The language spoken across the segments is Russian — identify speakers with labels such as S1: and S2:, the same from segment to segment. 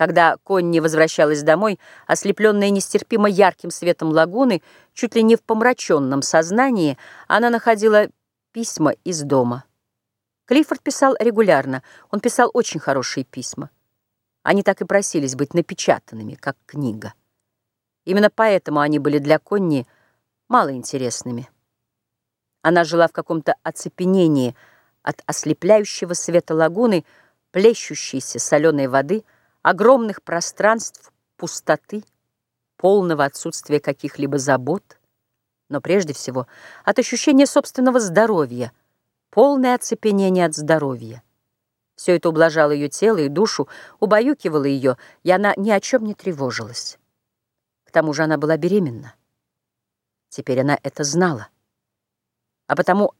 S1: Когда Конни возвращалась домой, ослепленная нестерпимо ярким светом лагуны, чуть ли не в помраченном сознании, она находила письма из дома. Клиффорд писал регулярно, он писал очень хорошие письма. Они так и просились быть напечатанными, как книга. Именно поэтому они были для Конни малоинтересными. Она жила в каком-то оцепенении от ослепляющего света лагуны, плещущейся соленой воды — огромных пространств пустоты, полного отсутствия каких-либо забот, но прежде всего от ощущения собственного здоровья, полное оцепенение от здоровья. Все это ублажало ее тело и душу, убаюкивало ее, и она ни о чем не тревожилась. К тому же она была беременна. Теперь она это знала. А потому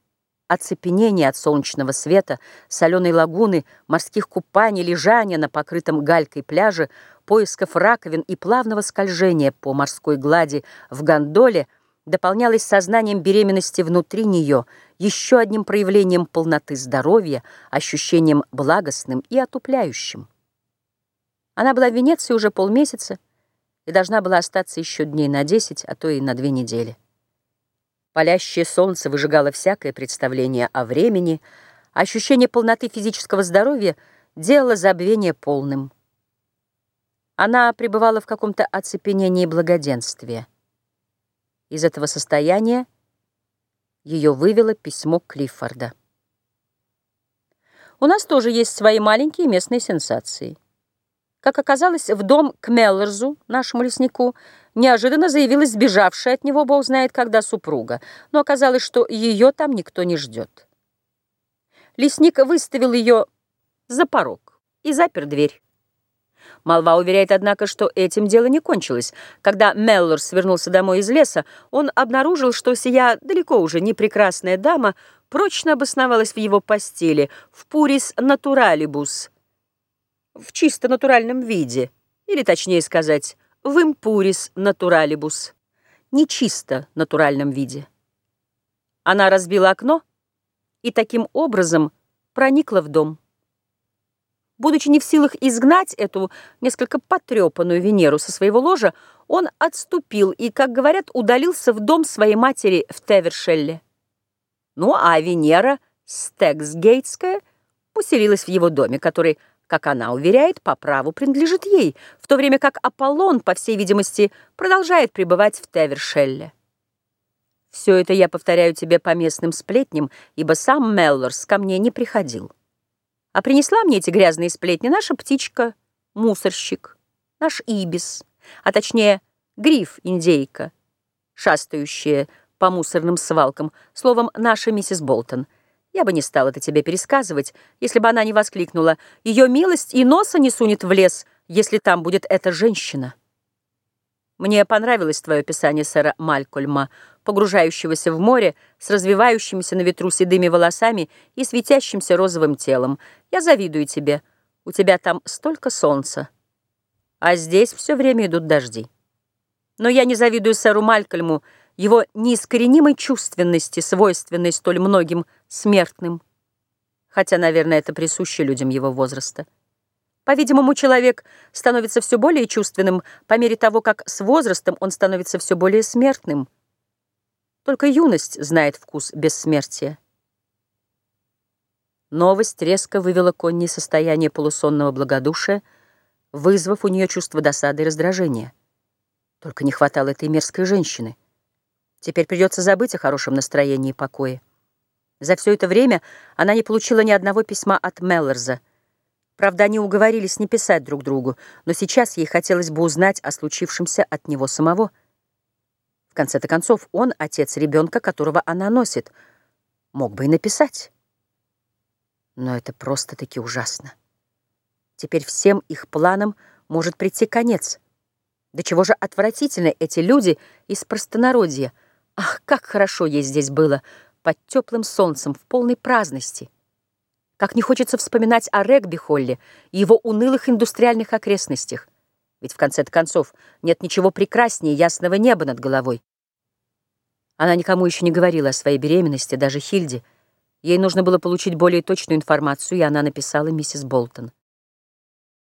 S1: оцепенение от солнечного света, соленой лагуны, морских купаний, лежания на покрытом галькой пляже, поисков раковин и плавного скольжения по морской глади в гондоле дополнялось сознанием беременности внутри нее, еще одним проявлением полноты здоровья, ощущением благостным и отупляющим. Она была в Венеции уже полмесяца и должна была остаться еще дней на десять, а то и на две недели. Палящее солнце выжигало всякое представление о времени, ощущение полноты физического здоровья делало забвение полным. Она пребывала в каком-то оцепенении благоденствия. Из этого состояния ее вывело письмо Клиффорда. У нас тоже есть свои маленькие местные сенсации. Как оказалось, в дом к Меллерзу, нашему леснику, неожиданно заявилась сбежавшая от него, бог знает когда, супруга, но оказалось, что ее там никто не ждет. Лесник выставил ее за порог и запер дверь. Молва уверяет, однако, что этим дело не кончилось. Когда Меллорс вернулся домой из леса, он обнаружил, что сия далеко уже не прекрасная дама прочно обосновалась в его постели, в пурис натуралибус, в чисто натуральном виде, или, точнее сказать, в импурис натуралибус, не чисто натуральном виде. Она разбила окно и таким образом проникла в дом. Будучи не в силах изгнать эту несколько потрепанную Венеру со своего ложа, он отступил и, как говорят, удалился в дом своей матери в Тевершелле. Ну, а Венера Стексгейтская поселилась в его доме, который как она уверяет, по праву принадлежит ей, в то время как Аполлон, по всей видимости, продолжает пребывать в Тевершелле. Все это я повторяю тебе по местным сплетням, ибо сам Меллорс ко мне не приходил. А принесла мне эти грязные сплетни наша птичка, мусорщик, наш ибис, а точнее гриф-индейка, шастающая по мусорным свалкам, словом, наша миссис Болтон — я бы не стал это тебе пересказывать, если бы она не воскликнула. Ее милость и носа не сунет в лес, если там будет эта женщина. Мне понравилось твое описание сэра Малькольма, погружающегося в море с развивающимися на ветру седыми волосами и светящимся розовым телом. Я завидую тебе. У тебя там столько солнца. А здесь все время идут дожди. Но я не завидую сэру Малькольму, его неискоренимой чувственности, свойственной столь многим смертным. Хотя, наверное, это присуще людям его возраста. По-видимому, человек становится все более чувственным по мере того, как с возрастом он становится все более смертным. Только юность знает вкус бессмертия. Новость резко вывела Конни из состояния полусонного благодушия, вызвав у нее чувство досады и раздражения. Только не хватало этой мерзкой женщины. Теперь придется забыть о хорошем настроении и покое. За все это время она не получила ни одного письма от Меллерза. Правда, они уговорились не писать друг другу, но сейчас ей хотелось бы узнать о случившемся от него самого. В конце-то концов, он отец ребенка, которого она носит. Мог бы и написать. Но это просто-таки ужасно. Теперь всем их планам может прийти конец. До чего же отвратительны эти люди из простонародья — Ах, как хорошо ей здесь было, под теплым солнцем, в полной праздности. Как не хочется вспоминать о Регби-Холле и его унылых индустриальных окрестностях. Ведь в конце-то концов нет ничего прекраснее ясного неба над головой. Она никому еще не говорила о своей беременности, даже Хильде. Ей нужно было получить более точную информацию, и она написала миссис Болтон.